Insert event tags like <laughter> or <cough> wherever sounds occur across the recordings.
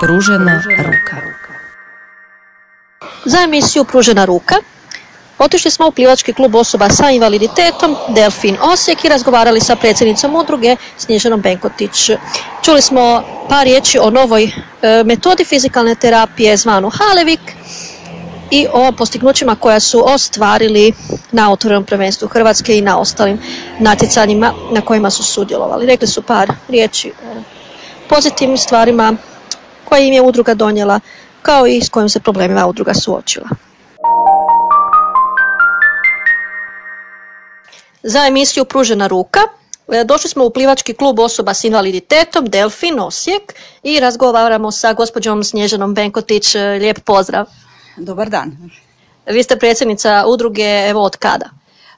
Pružena ruka. Za emisiju Pružena ruka otišli smo u plivački klub osoba sa invaliditetom Delfin Osijek i razgovarali sa predsjednicom udruge Snježanom Benkotić. Čuli smo par riječi o novoj e, metodi fizikalne terapije zvanu Halevik i o postignućima koja su ostvarili na otvorenom prvenstvu Hrvatske i na ostalim natjecanjima na kojima su sudjelovali. Rekli su par riječi o pozitivnim stvarima koje im je udruga donijela kao i s kojim se problemima udruga suočila. Za emisiju Pružena ruka e, došli smo u plivački klub osoba s invaliditetom Delfin Osijek i razgovaramo sa gospođom Snježanom Benkotić. E, lijep pozdrav. Dobar dan. Vi ste predsjednica udruge, evo od kada?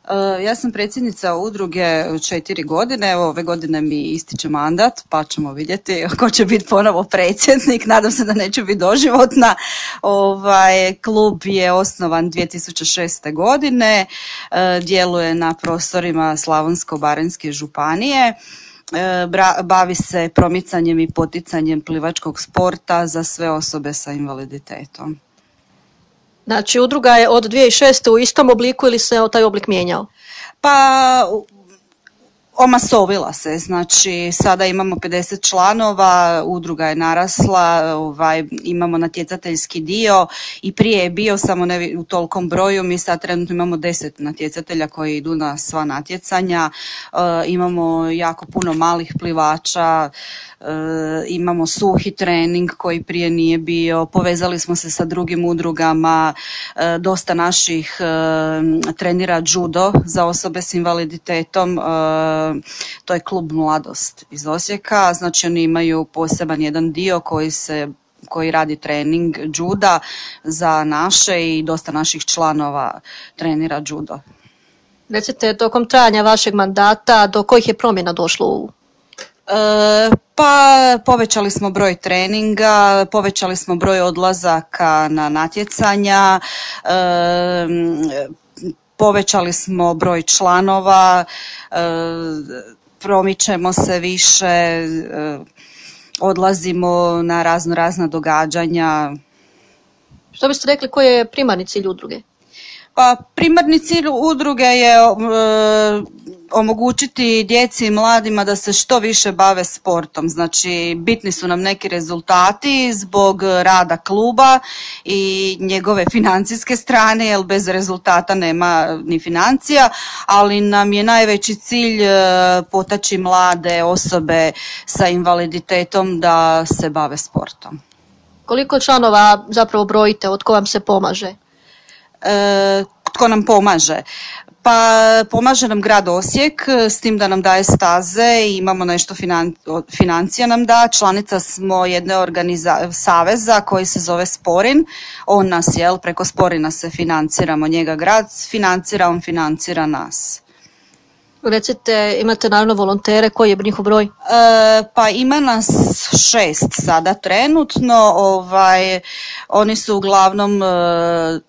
E, ja sam predsjednica udruge četiri godine, evo ove godine mi ističe mandat, pa ćemo vidjeti ko će biti ponovo predsjednik, nadam se da neće biti doživotna. Ovaj, klub je osnovan 2006. godine, e, djeluje na prostorima Slavonsko-Baranjske županije, e, bavi se promicanjem i poticanjem plivačkog sporta za sve osobe sa invaliditetom. Znači, udruga je od 2006. u istom obliku ili se taj oblik mijenjao? Pa omasovila se, znači sada imamo 50 članova, udruga je narasla, ovaj, imamo natjecateljski dio i prije je bio samo ne u tolkom broju, mi sad trenutno imamo 10 natjecatelja koji idu na sva natjecanja, e, imamo jako puno malih plivača, E, imamo suhi trening koji prije nije bio, povezali smo se sa drugim udrugama, e, dosta naših trenira judo za osobe s invaliditetom, to je klub Mladost iz Osijeka, znači oni imaju poseban jedan dio koji se koji radi trening juda za naše i dosta naših članova trenira judo. Recite, tokom trajanja vašeg mandata do kojih je promjena došlo u E, pa povećali smo broj treninga, povećali smo broj odlazaka na natjecanja, e, povećali smo broj članova, e, promičemo se više, odlazimo na razno razna događanja. Što biste rekli koji je primarni cilj udruge? Pa primarni cilj udruge je omogućiti djeci i mladima da se što više bave sportom. Znači, bitni su nam neki rezultati zbog rada kluba i njegove financijske strane, jer bez rezultata nema ni financija, ali nam je najveći cilj e, potaći mlade osobe sa invaliditetom da se bave sportom. Koliko članova zapravo brojite, od ko vam se pomaže? E, tko nam pomaže? Pa pomaže nam grad Osijek s tim da nam daje staze i imamo nešto financija nam da. Članica smo jedne organiza saveza koji se zove Sporin. On nas, jel, preko Sporina se financiramo, njega grad financira, on financira nas. Recite, imate naravno volontere, koji je njihov broj? E, pa ima nas šest sada trenutno, ovaj, oni su uglavnom e,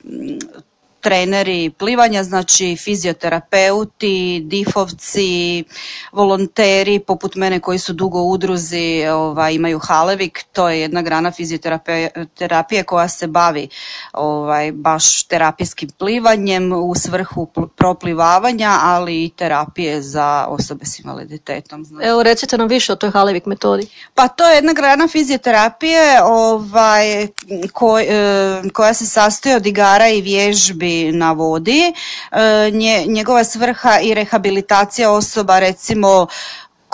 treneri plivanja, znači fizioterapeuti, difovci, volonteri poput mene koji su dugo u udruzi, ovaj, imaju Halevik, to je jedna grana fizioterapije koja se bavi ovaj, baš terapijskim plivanjem u svrhu proplivavanja, ali i terapije za osobe s invaliditetom. Znači. Evo recite nam više o toj Halevik metodi. Pa to je jedna grana fizioterapije ovaj, koj, e, koja se sastoji od igara i vježbi na vodi. E, njegova svrha i rehabilitacija osoba recimo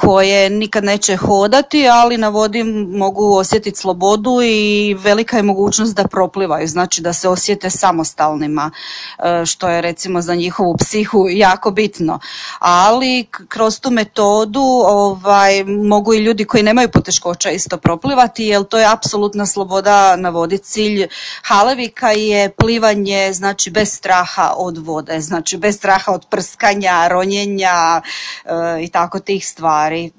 koje nikad neće hodati, ali na vodi mogu osjetiti slobodu i velika je mogućnost da proplivaju, znači da se osjete samostalnima, e, što je recimo za njihovu psihu jako bitno. Ali kroz tu metodu ovaj, mogu i ljudi koji nemaju poteškoća isto proplivati, jer to je apsolutna sloboda na vodi. Cilj Halevika je plivanje znači bez straha od vode, znači bez straha od prskanja, ronjenja e, i tako tih stvari stvari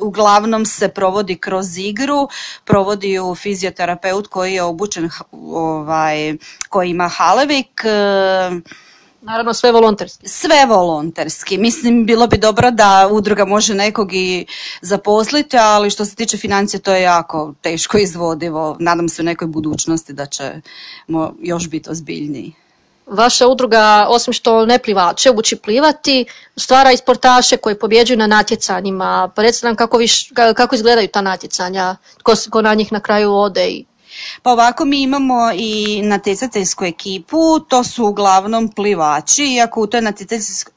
uglavnom se provodi kroz igru, provodi ju fizioterapeut koji je obučen, ovaj, koji ima halevik, Naravno sve volonterski. Sve volonterski. Mislim, bilo bi dobro da udruga može nekog i zaposliti, ali što se tiče financije to je jako teško izvodivo. Nadam se u nekoj budućnosti da ćemo još biti ozbiljniji. Vaša udruga, osim što ne plivače uči plivati, stvara i sportaše koji pobjeđuju na natjecanjima. Pa recite kako, viš, kako izgledaju ta natjecanja, tko, tko na njih na kraju ode i pa ovako mi imamo i natjecateljsku ekipu, to su uglavnom plivači, iako u toj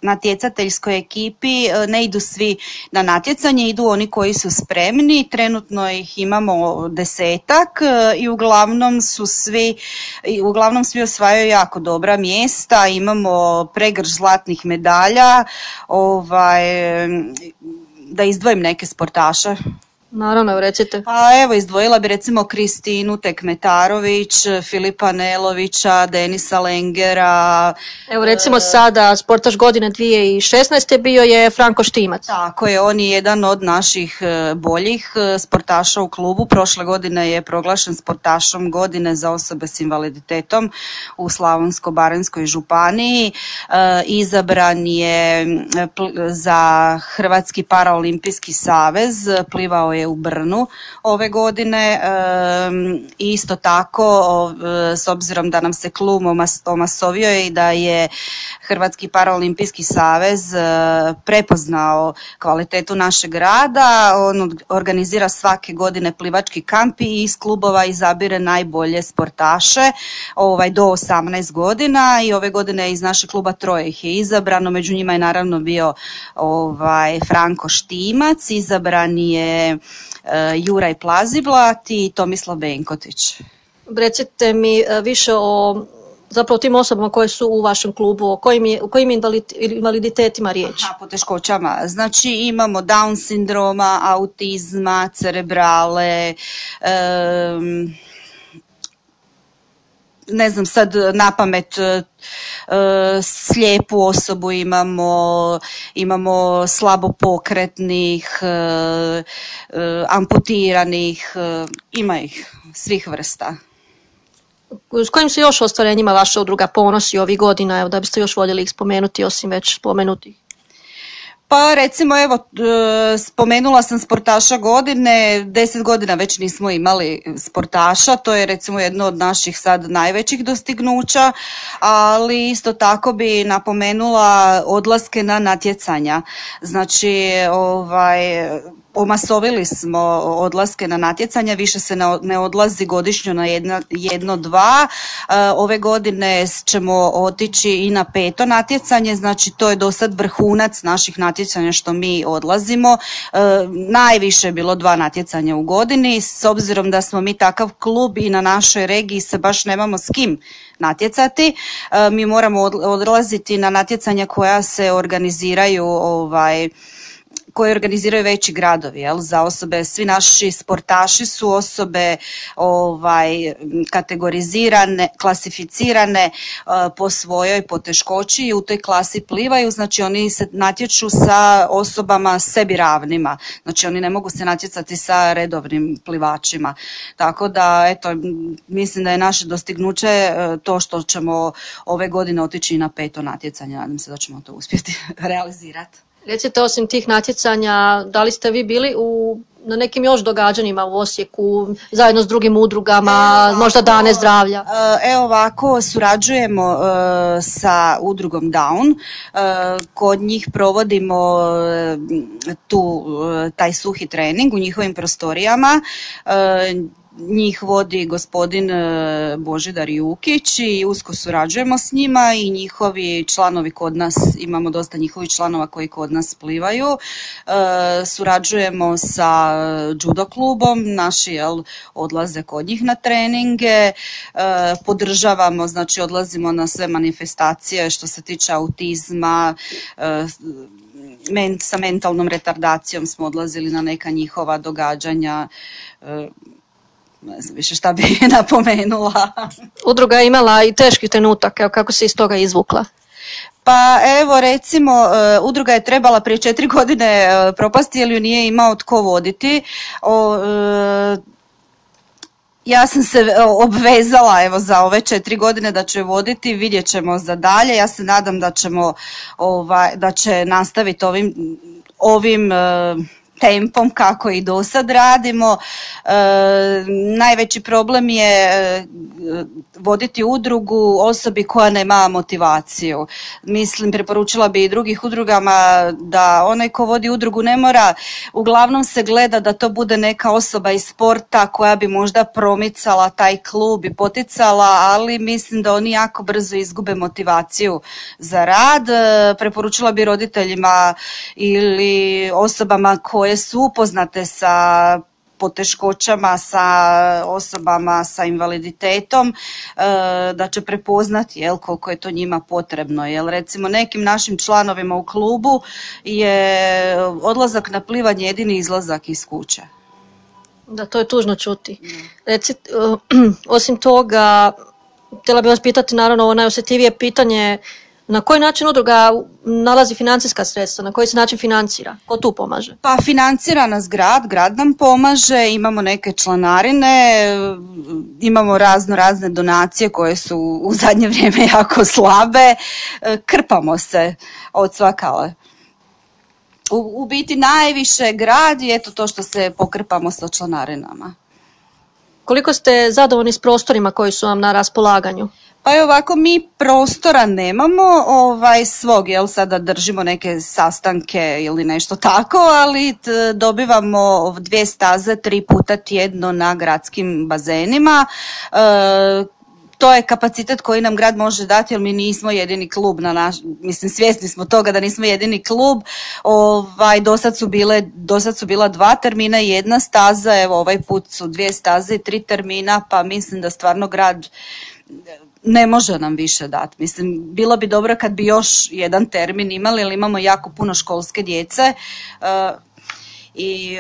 natjecateljskoj ekipi e, ne idu svi na natjecanje, idu oni koji su spremni, trenutno ih imamo desetak e, i uglavnom su svi, uglavnom svi osvajaju jako dobra mjesta, imamo pregrš zlatnih medalja, ovaj, da izdvojim neke sportaše. Naravno, recite. Pa evo, izdvojila bi recimo Kristinu Tekmetarović, Filipa Nelovića, Denisa Lengera. Evo recimo sada sportaš godine 2016. bio je Franko Štimac. Tako je, on je jedan od naših e, boljih e, sportaša u klubu. Prošle godine je proglašen sportašom godine za osobe s invaliditetom u Slavonsko-Baranjskoj županiji. E, izabran je za Hrvatski paraolimpijski savez, plivao je u Brnu ove godine. Isto tako, s obzirom da nam se klub omasovio i da je Hrvatski paraolimpijski savez e, prepoznao kvalitetu našeg rada, on organizira svake godine plivački kamp i iz klubova izabire najbolje sportaše ovaj, do 18 godina i ove godine iz našeg kluba troje ih je izabrano, među njima je naravno bio ovaj, Franko Štimac, izabran je Juraj Plaziblat i Tomislav Benkotić. Recite mi e, više o zapravo tim osobama koje su u vašem klubu, o kojim, je, kojim invaliditetima riječ? Aha, poteškoćama. Znači imamo Down sindroma, autizma, cerebrale, ne znam sad na pamet e, slijepu osobu imamo, imamo slabo pokretnih, e, e, amputiranih, ima ih svih vrsta. S kojim se još ostvarenjima vaša udruga ponosi ovih godina, evo da biste još voljeli ih spomenuti osim već spomenutih? Pa recimo evo e, spomenula sam sportaša godine, deset godina već nismo imali sportaša, to je recimo jedno od naših sad najvećih dostignuća, ali isto tako bi napomenula odlaske na natjecanja. Znači ovaj omasovili smo odlaske na natjecanja, više se ne odlazi godišnjo na jedno, jedno dva. E, ove godine ćemo otići i na peto natjecanje, znači to je do sad vrhunac naših natjecanja što mi odlazimo. E, najviše je bilo dva natjecanja u godini, s obzirom da smo mi takav klub i na našoj regiji se baš nemamo s kim natjecati. E, mi moramo odlaziti na natjecanja koja se organiziraju ovaj koje organiziraju veći gradovi jel, za osobe. Svi naši sportaši su osobe ovaj, kategorizirane, klasificirane uh, po svojoj poteškoći i u toj klasi plivaju, znači oni se natječu sa osobama sebi ravnima, znači oni ne mogu se natjecati sa redovnim plivačima. Tako da, eto, mislim da je naše dostignuće uh, to što ćemo ove godine otići na peto natjecanje, nadam se da ćemo to uspjeti <laughs> realizirati. Recite, osim tih natjecanja, da li ste vi bili u na nekim još događanjima u Osijeku, zajedno s drugim udrugama, možda dane zdravlja? E, evo ovako, surađujemo e, sa udrugom Down. E, kod njih provodimo tu taj suhi trening u njihovim prostorijama njih vodi gospodin e, Božidar Jukić i usko surađujemo s njima i njihovi članovi kod nas, imamo dosta njihovih članova koji kod nas plivaju. E, surađujemo sa judo klubom, naši jel, odlaze kod njih na treninge, e, podržavamo, znači odlazimo na sve manifestacije što se tiče autizma, sa mentalnom retardacijom smo odlazili na neka njihova događanja ne znam više šta bi <laughs> napomenula. Udruga je imala i teški trenutak, kako se iz toga izvukla? Pa evo recimo e, udruga je trebala prije četiri godine e, propasti jer ju nije imao tko voditi. O, e, Ja sam se obvezala evo za ove četiri godine da ću je voditi, vidjet ćemo za dalje. Ja se nadam da ćemo ovaj, da će nastaviti ovim ovim e, tempom kako i do sad radimo. E, najveći problem je e, voditi udrugu osobi koja nema motivaciju. Mislim, preporučila bi i drugih udrugama da onaj ko vodi udrugu ne mora, uglavnom se gleda da to bude neka osoba iz sporta koja bi možda promicala taj klub i poticala, ali mislim da oni jako brzo izgube motivaciju za rad. E, preporučila bi roditeljima ili osobama koje su upoznate sa poteškoćama sa osobama sa invaliditetom e, da će prepoznati jel koliko je to njima potrebno jel. Recimo nekim našim članovima u klubu je odlazak na plivanje jedini izlazak iz kuće. Da to je tužno čuti. Reci, e, <clears throat> osim toga htjela bih vas pitati naravno ovo najosjetljivije pitanje na koji način udruga nalazi financijska sredstva, na koji se način financira? Ko tu pomaže? Pa financira nas grad, grad nam pomaže, imamo neke članarine, imamo razno razne donacije koje su u zadnje <laughs> vrijeme jako slabe, krpamo se od svakale. U, u biti najviše grad je eto to što se pokrpamo sa članarinama. Koliko ste zadovoljni s prostorima koji su vam na raspolaganju? Pa je ovako, mi prostora nemamo ovaj, svog, jel sada držimo neke sastanke ili nešto tako, ali dobivamo dvije staze tri puta tjedno na gradskim bazenima. E, to je kapacitet koji nam grad može dati jer mi nismo jedini klub na naš, mislim svjesni smo toga da nismo jedini klub. Ovaj do sad su bile do sad su bila dva termina i jedna staza, evo ovaj put su dvije staze i tri termina, pa mislim da stvarno grad ne može nam više dati. Mislim, bilo bi dobro kad bi još jedan termin imali, jer imamo jako puno školske djece uh, i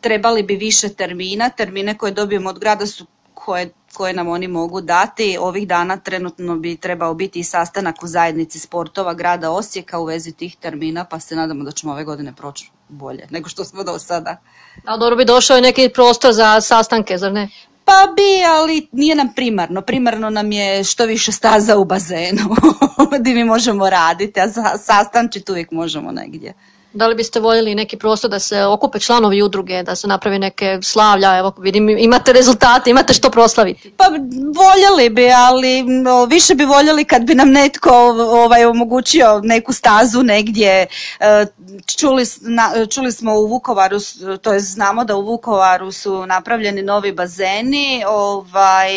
trebali bi više termina. Termine koje dobijemo od grada su koje, koje nam oni mogu dati. Ovih dana trenutno bi trebao biti i sastanak u zajednici sportova grada Osijeka u vezi tih termina, pa se nadamo da ćemo ove godine proći bolje nego što smo do sada. A dobro bi došao i neki prostor za sastanke, zar ne? Pa bi, ali nije nam primarno. Primarno nam je što više staza u bazenu <laughs> gdje mi možemo raditi, a sastančiti uvijek možemo negdje. Da li biste voljeli neki prostor da se okupe članovi udruge, da se napravi neke slavlja, evo vidim imate rezultate, imate što proslaviti? Pa voljeli bi, ali no, više bi voljeli kad bi nam netko ovaj, omogućio neku stazu negdje. E, čuli, na, čuli smo u Vukovaru, to je znamo da u Vukovaru su napravljeni novi bazeni, ovaj,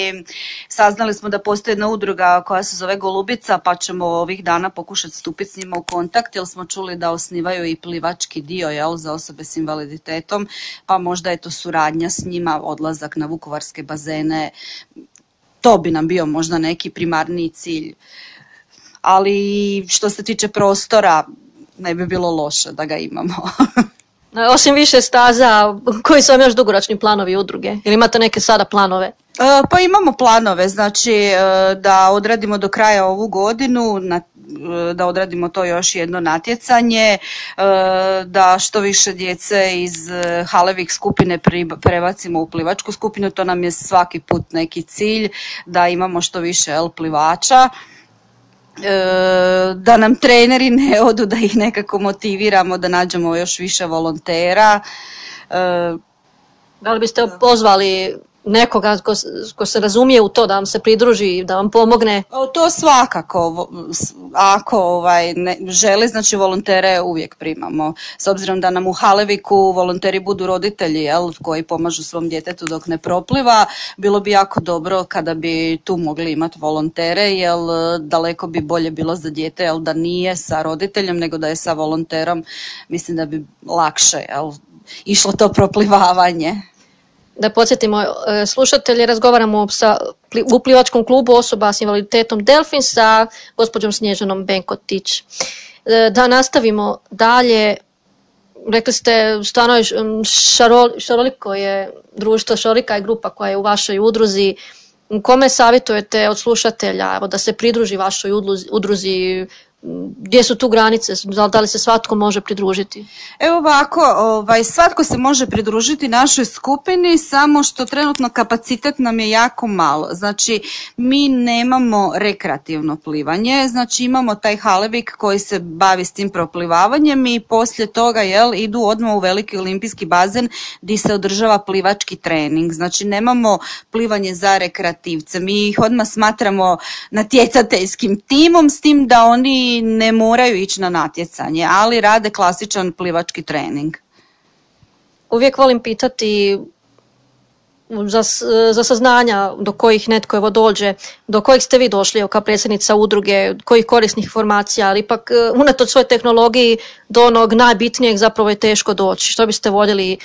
saznali smo da postoji jedna udruga koja se zove Golubica, pa ćemo ovih dana pokušati stupiti s njima u kontakt, jer smo čuli da osnivaju i plivački dio jel, za osobe s invaliditetom, pa možda je to suradnja s njima, odlazak na vukovarske bazene, to bi nam bio možda neki primarni cilj. Ali što se tiče prostora, ne bi bilo loše da ga imamo. Osim više staza, koji su vam još dugoročni planovi udruge? Ili imate neke sada planove? E, pa imamo planove, znači e, da odradimo do kraja ovu godinu, na da odradimo to još jedno natjecanje, e, da što više djece iz e, Halevih skupine prebacimo u plivačku skupinu, to nam je svaki put neki cilj, da imamo što više el plivača da nam treneri ne odu, da ih nekako motiviramo, da nađemo još više volontera. Da li biste pozvali nekoga ko, ko se razumije u to da vam se pridruži, da vam pomogne? To svakako, ako ovaj, ne, želi, znači volontere uvijek primamo. S obzirom da nam u Haleviku volonteri budu roditelji jel, koji pomažu svom djetetu dok ne propliva, bilo bi jako dobro kada bi tu mogli imati volontere, jer daleko bi bolje bilo za dijete jel, da nije sa roditeljem nego da je sa volonterom. Mislim da bi lakše jel, išlo to proplivavanje da podsjetimo e, slušatelje, razgovaramo sa, u plivačkom klubu osoba s invaliditetom Delfin sa gospođom Snježanom Benkotić. E, da nastavimo dalje, rekli ste stvarno je šaroliko je društvo, šarolika je grupa koja je u vašoj udruzi. Kome savjetujete od slušatelja da se pridruži vašoj udruzi, gdje su tu granice, da li se svatko može pridružiti? Evo ovako, ovaj, svatko se može pridružiti našoj skupini, samo što trenutno kapacitet nam je jako malo. Znači, mi nemamo rekreativno plivanje, znači imamo taj halevik koji se bavi s tim proplivavanjem i poslije toga jel, idu odmah u veliki olimpijski bazen gdje se održava plivački trening. Znači, nemamo plivanje za rekreativce. Mi ih odmah smatramo natjecateljskim timom s tim da oni ne moraju ići na natjecanje, ali rade klasičan plivački trening. Uvijek volim pitati za, za saznanja do kojih netko evo dođe, do kojih ste vi došli kao predsjednica udruge, kojih korisnih informacija, ali ipak e, unatoč svoj tehnologiji do onog najbitnijeg zapravo je teško doći. Što biste voljeli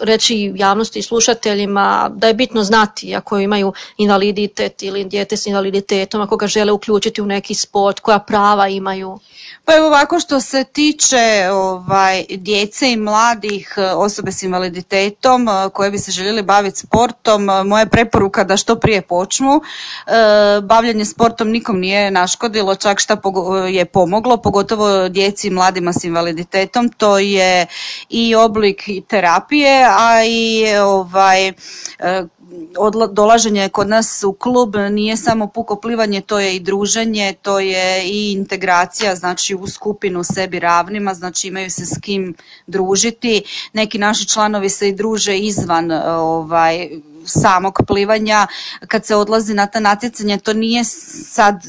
reći javnosti i slušateljima da je bitno znati ako imaju invaliditet ili dijete s invaliditetom, ako ga žele uključiti u neki sport, koja prava imaju? Pa evo ovako što se tiče ovaj, djece i mladih e, osobe s invaliditetom e, koje bi se željeli baviti sportom, e, moja preporuka da što prije počnu. bavljanje sportom nikom nije naškodilo, čak šta je pomoglo, pogotovo djeci i mladima s invaliditetom. To je i oblik terapije, a i ovaj, dolaženje kod nas u klub nije samo puko plivanje, to je i druženje, to je i integracija, znači u skupinu sebi ravnima, znači imaju se s kim družiti. Neki naši članovi se i druže izvan ovaj samog plivanja kad se odlazi na ta natjecanje to nije sad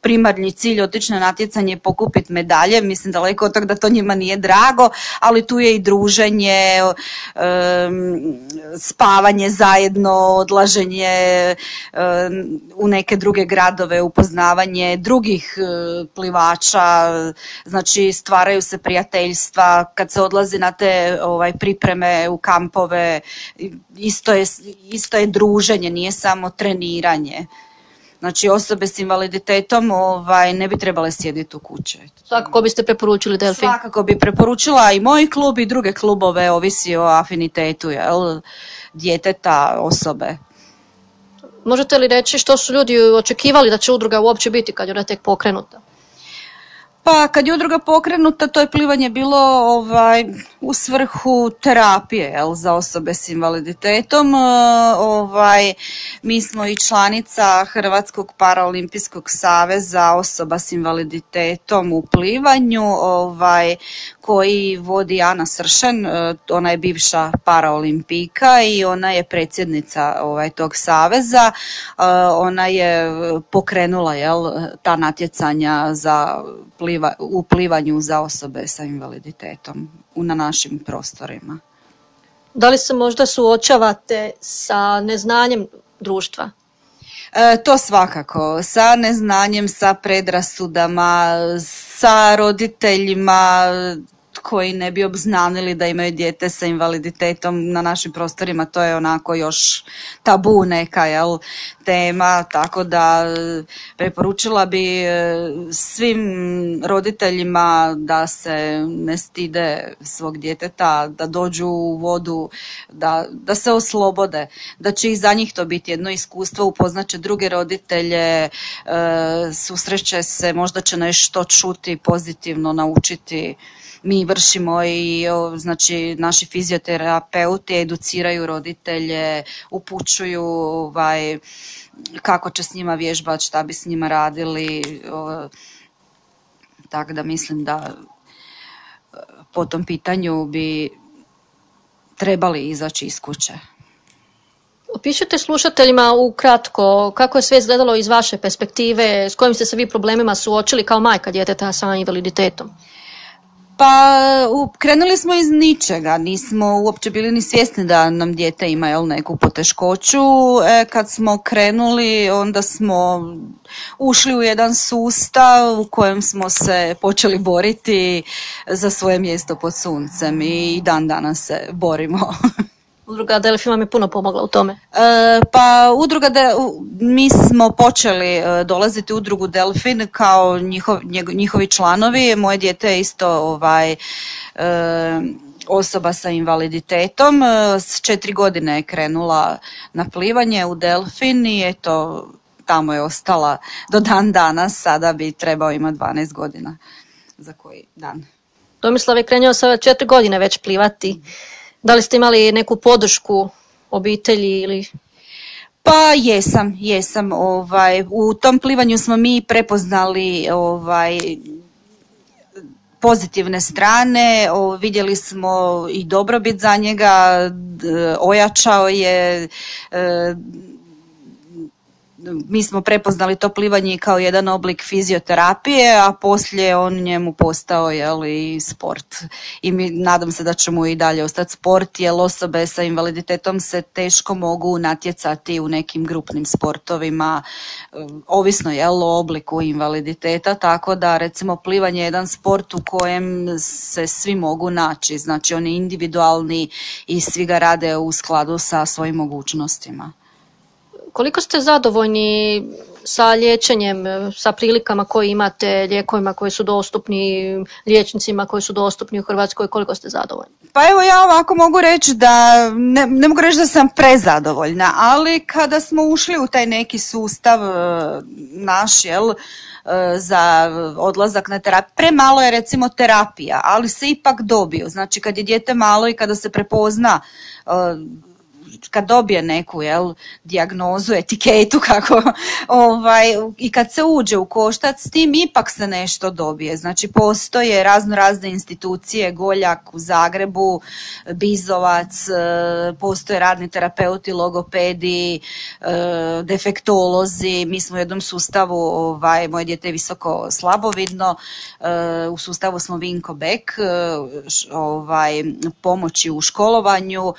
primarni cilj otići na natjecanje pokupiti medalje mislim daleko od toga da to njima nije drago ali tu je i druženje spavanje zajedno odlaženje u neke druge gradove upoznavanje drugih e, plivača znači stvaraju se prijateljstva kad se odlazi na te ovaj pripreme u kampove isto je isto je druženje, nije samo treniranje. Znači osobe s invaliditetom ovaj, ne bi trebale sjediti u kuće. Svakako biste preporučili Delfin? Svakako bi preporučila i moj klub i druge klubove, ovisi o afinitetu jel, djeteta, osobe. Možete li reći što su ljudi očekivali da će udruga uopće biti kad je ona tek pokrenuta? Pa kad je udruga pokrenuta, to je plivanje bilo ovaj, u svrhu terapije jel, za osobe s invaliditetom. E, ovaj, mi smo i članica Hrvatskog paraolimpijskog saveza osoba s invaliditetom u plivanju ovaj, koji vodi Ana Sršen, e, ona je bivša paraolimpika i ona je predsjednica ovaj, tog saveza. E, ona je pokrenula jel, ta natjecanja za u plivanju za osobe sa invaliditetom na našim prostorima. Da li se možda suočavate sa neznanjem društva? E, to svakako, sa neznanjem, sa predrasudama, sa roditeljima, koji ne bi obznanili da imaju dijete sa invaliditetom na našim prostorima, to je onako još tabu neka jel, tema, tako da e, preporučila bi e, svim roditeljima da se ne stide svog djeteta, da dođu u vodu, da, da se oslobode, da će i za njih to biti jedno iskustvo, upoznaće druge roditelje, e, susreće se, možda će nešto čuti pozitivno, naučiti mi vršimo i znači naši fizioterapeuti educiraju roditelje, upućuju ovaj, kako će s njima vježbati, šta bi s njima radili. Tako da mislim da po tom pitanju bi trebali izaći iz kuće. Opišite slušateljima ukratko kako je sve izgledalo iz vaše perspektive, s kojim ste se vi problemima suočili kao majka djeteta sa invaliditetom. Pa krenuli smo iz ničega, nismo uopće bili ni svjesni da nam dijete ima jel, neku poteškoću. E, kad smo krenuli onda smo ušli u jedan sustav u kojem smo se počeli boriti za svoje mjesto pod suncem i dan danas se borimo. <laughs> Udruga Delfin vam je puno pomogla u tome? E, pa udruga, de, mi smo počeli e, dolaziti u udrugu Delfin kao njihov, njihovi članovi. Moje dijete je isto ovaj, e, osoba sa invaliditetom. S četiri godine je krenula na plivanje u Delfin i eto, tamo je ostala do dan danas, sada bi trebao imati 12 godina za koji dan. Tomislav je krenuo sa četiri godine već plivati. Da li ste imali neku podršku obitelji ili Pa jesam, jesam. Ovaj, u tom plivanju smo mi prepoznali ovaj, pozitivne strane, o, vidjeli smo i dobrobit za njega, ojačao je, e, mi smo prepoznali to plivanje kao jedan oblik fizioterapije, a poslije on njemu postao jeli, sport. I mi nadam se da će mu i dalje ostati sport, jer osobe sa invaliditetom se teško mogu natjecati u nekim grupnim sportovima, e, ovisno jel, o obliku invaliditeta, tako da recimo plivanje je jedan sport u kojem se svi mogu naći, znači on je individualni i svi ga rade u skladu sa svojim mogućnostima. Koliko ste zadovoljni sa liječenjem, sa prilikama koje imate, lijekovima koji su dostupni, liječnicima koji su dostupni u Hrvatskoj, koliko ste zadovoljni? Pa evo ja ovako mogu reći da, ne, ne mogu reći da sam prezadovoljna, ali kada smo ušli u taj neki sustav e, naš, jel, e, za odlazak na terapiju, premalo je recimo terapija, ali se ipak dobiju, znači kad je dijete malo i kada se prepozna e, kad dobije neku jel, dijagnozu, etiketu <laughs> kako ovaj, i kad se uđe u koštac s tim ipak se nešto dobije. Znači postoje razno razne institucije, Goljak u Zagrebu, Bizovac, e, postoje radni terapeuti, logopedi, e, defektolozi, mi smo u jednom sustavu, ovaj, moje dijete je visoko slabovidno, e, u sustavu smo Vinko Bek, ovaj, pomoći u školovanju,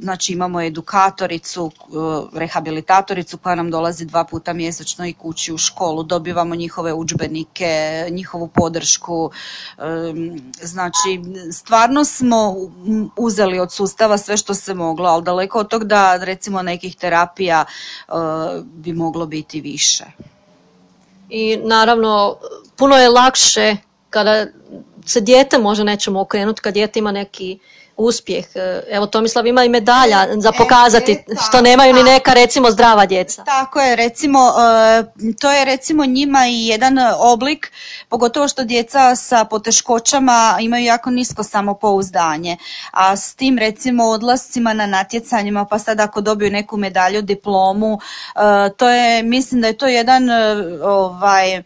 znači imamo edukatoricu, e, rehabilitatoricu koja nam dolazi dva puta mjesečno i kući u školu, dobivamo njihove udžbenike, njihovu podršku, em, znači stvarno smo uzeli od sustava sve što se moglo, ali daleko od tog da recimo nekih terapija e, bi moglo biti više. I naravno, puno je lakše kada se dijete može nečemu okrenuti, kad dijete ima neki uspjeh. E, Evo, Tomislav ima i medalja za pokazati, e, što nemaju ni neka, recimo, zdrava djeca. Tako je, recimo, e, to je recimo njima i jedan oblik, pogotovo što djeca sa poteškoćama imaju jako nisko samopouzdanje, a s tim recimo odlascima na natjecanjima, pa sad ako dobiju neku medalju, diplomu, e, to je, mislim da je to jedan e, ovaj,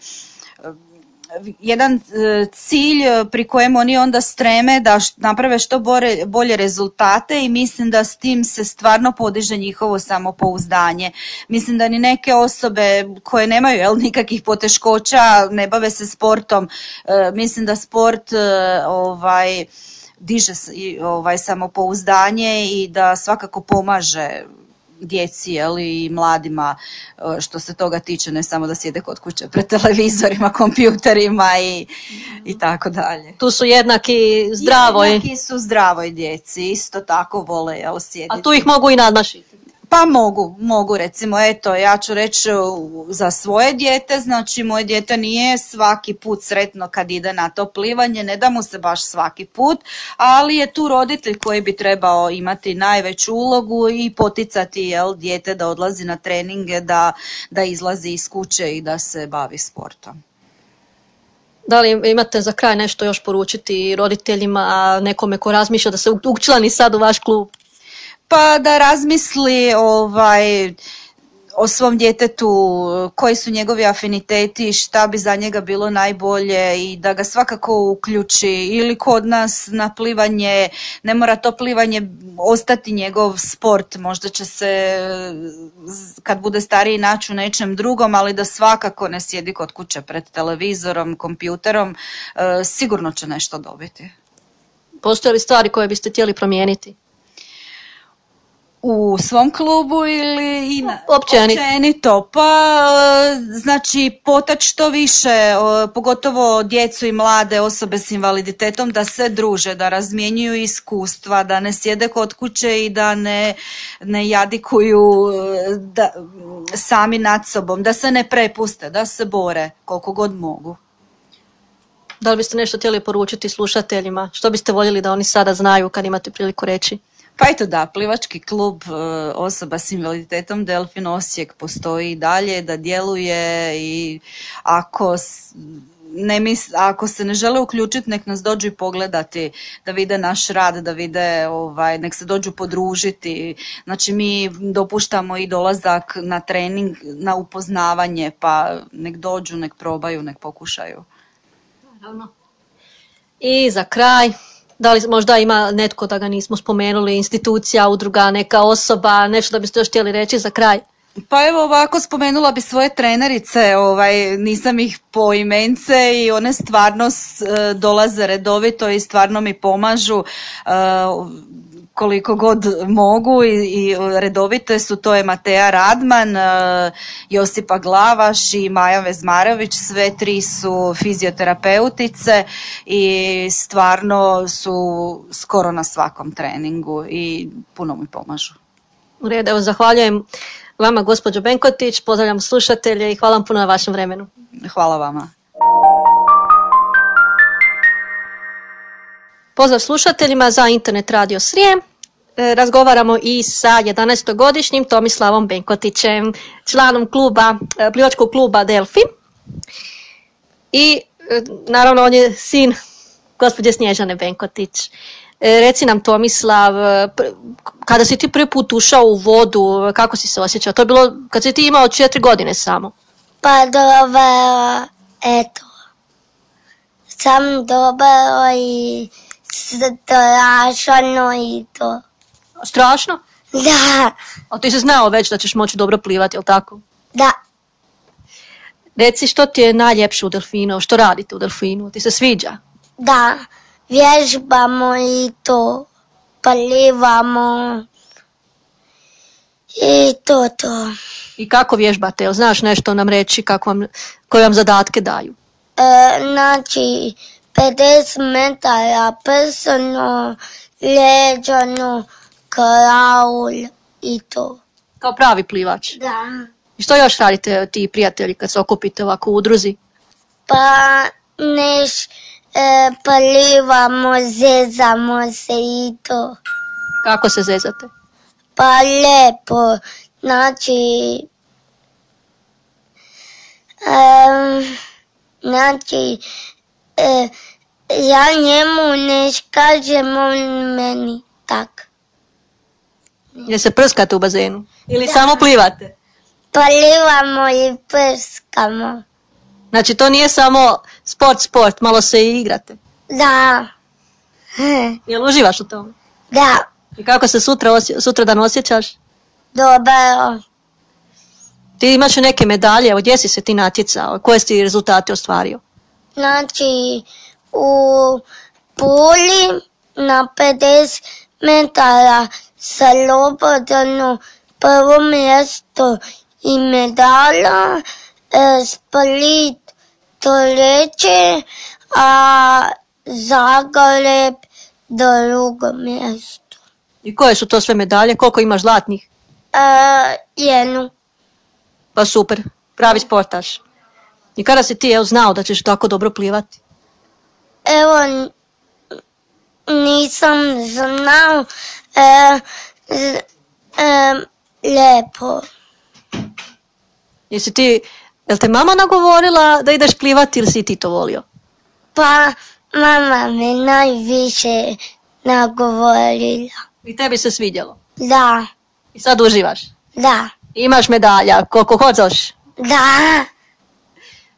jedan e, cilj e, pri kojem oni onda streme da naprave što bolje rezultate i mislim da s tim se stvarno podiže njihovo samopouzdanje. Mislim da ni neke osobe koje nemaju jel, nikakvih poteškoća ne bave se sportom. E, mislim da sport ovaj diže ovaj samopouzdanje i da svakako pomaže djeci jeli, i mladima e, što se toga tiče, ne samo da sjede kod kuće pred televizorima, <laughs> kompjuterima i, i tako dalje. Tu su jednaki zdravoj, Jednaki su zdravoj djeci, isto tako vole jel, sjediti. a tu ih mogu i nadmašiti. Pa mogu, mogu recimo, eto, ja ću reći u- za svoje dijete, znači moje dijete nije svaki put sretno kad ide na to plivanje, ne da mu se baš svaki put, ali je tu roditelj koji bi trebao imati najveću ulogu i poticati jel, dijete da odlazi na treninge, da, da izlazi iz kuće i da se bavi sportom. Da li imate za kraj nešto još poručiti roditeljima, nekome ko razmišlja da se učlani sad u vaš klub? Pa da razmisli ovaj o svom djetetu, koji su njegovi afiniteti, šta bi za njega bilo najbolje i da ga svakako uključi ili kod nas na plivanje, ne mora to plivanje ostati njegov sport, možda će se kad bude stariji naći u nečem drugom, ali da svakako ne sjedi kod kuće pred televizorom, kompjuterom, e, sigurno će nešto dobiti. Postoje li stvari koje biste htjeli promijeniti? U svom klubu ili i na, Općenito. općenito? Pa, e, znači, potać što više, e, pogotovo djecu i mlade osobe s invaliditetom, da se druže, da razmjenjuju iskustva, da ne sjede kod kuće i da ne, ne jadikuju e, da, sami nad sobom, da se ne prepuste, da se bore koliko god mogu. Da li biste nešto htjeli poručiti slušateljima? Što biste voljeli da oni sada znaju kad imate priliku reći? Pa eto da, plivački klub e, osoba s invaliditetom Delfin Osijek postoji i dalje, da djeluje i ako ne mis, ako se ne žele uključiti, nek nas dođu i pogledati, da vide naš rad, da vide, ovaj, nek se dođu podružiti. Znači mi dopuštamo i dolazak na trening, na upoznavanje, pa nek dođu, nek probaju, nek pokušaju. Naravno. I za kraj, da li možda ima netko da ga nismo spomenuli, institucija, udruga, neka osoba, nešto da biste još htjeli reći za kraj? Pa evo ovako spomenula bi svoje trenerice, ovaj, nisam ih po imence i one stvarno e, dolaze redovito i stvarno mi pomažu e, koliko god mogu i, i redovite su, to je Mateja Radman, e, Josipa Glavaš i Maja Vezmarović, sve tri su fizioterapeutice i stvarno su skoro na svakom treningu i puno mi pomažu. U redu, evo zahvaljujem vama gospođo Benkotić, pozdravljam slušatelje i hvala vam puno na vašem vremenu. Hvala vama. Pozdrav slušateljima za Internet Radio Srijem. E, Razgovaramo i sa 11-godišnjim Tomislavom Benkotićem, članom kluba, e, plivačkog kluba Delfi. I e, naravno on je sin gospođe Snježane Benkotić. E, Reci nam Tomislav, e, kada si ti prvi put ušao u vodu, kako si se osjećao? To je bilo kad si ti imao četiri godine samo. Pa dobro, eto. Sam dobro i strašno i to. Strašno? Da, A ti si znao već da ćeš moći dobro plivati, jel tako? da. Reci što ti je najljepše u delfinu, što radite u delfinu, ti se sviđa? Da, vježbamo i to, plivamo i to to. I kako vježbate, jel znaš nešto nam reći kako vam, koje vam zadatke daju? E, znači, 50 metara prsno, leđano, kraul i to. Kao pravi plivač. Da. I što još radite ti prijatelji kad se okupite ovako u udruzi? Pa neš e, plivamo, zezamo se i to. Kako se zezate? Pa lepo, znači... em, znači, e, ja njemu ne kažem, on meni tak. Ili se prskate u bazenu? Ili samo plivate? Plivamo i prskamo. Znači to nije samo sport, sport, malo se i igrate. Da, <laughs> Jel uživaš u tome? da, I kako se sutra, osje, sutradan osjećaš? dobro. Ti imaš neke medalje, evo gdje si se ti natjecao, koje si rezultate ostvario? Znači, u Puli na 50 metara slobodno prvo mjesto i medalja, e, Split treće, a Zagreb drugo mjesto. I koje su to sve medalje, koliko imaš zlatnih? E, jednu, Pa super, pravi sportaš. I kada si ti evo, znao da ćeš tako dobro plivati? evo, nisam znao, e, e, lijepo. Jesi ti, jel te mama nagovorila da ideš plivati ili si ti to volio? Pa mama me najviše nagovorila. I tebi se svidjelo? Da, I sad uživaš? da, Imaš medalja, koliko hoćeš? da.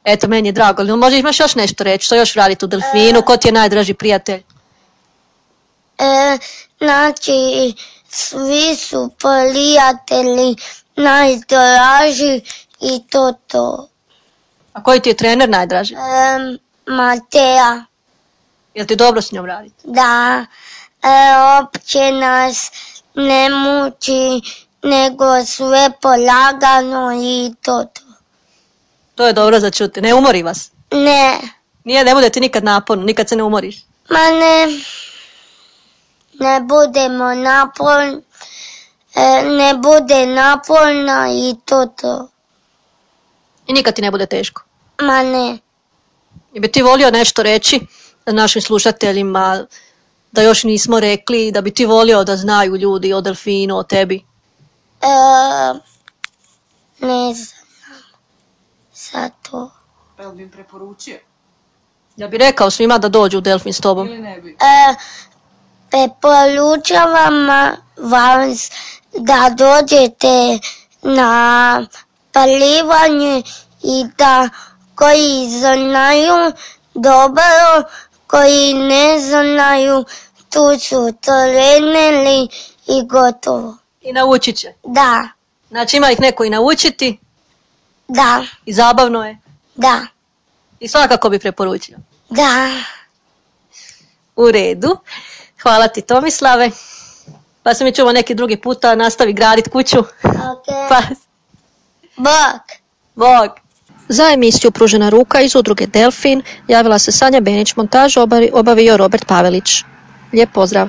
Eto, meni je drago. Ali Možda imaš još nešto reći, što još radite u delfinu, ko ti je najdraži prijatelj? E, znači, svi su prijatelji najdraži i to to. A koji ti je trener najdraži? E, Mateja, Jel ti dobro s njom raditi? da, e, opće nas ne muči, nego sve polagano i to to. To je dobro za čuti. Ne umori vas. Ne, Nije, ne bude ti nikad naporno, nikad se ne umoriš. ma ne, ne budemo napol, e, ne bude naporno i to to. I nikad ti ne bude teško. Ma ne, I bi ti volio nešto reći našim slušateljima, da još nismo rekli, da bi ti volio da znaju ljudi o delfinu, o tebi? E, ne znam. Sad to. Jel bi im preporučio? Ja bi rekao svima da dođu u delfin s tobom. Ili ne bi? E, preporučavam vas da dođete na palivanje i da koji znaju dobro, koji ne znaju, tu su trenili i gotovo. I naučit će. Da, Znači ima ih neko i naučiti da, i zabavno je. da, I svakako bi preporučio. da. U redu. Hvala ti Tomislave. Pa se mi čuva neki drugi puta, nastavi gradit kuću. Ok. Pa, Bok. Bog. Za emisiju Pružena ruka iz udruge Delfin javila se Sanja Benić, montažu obavi- obavio Robert Pavelić. Lijep pozdrav.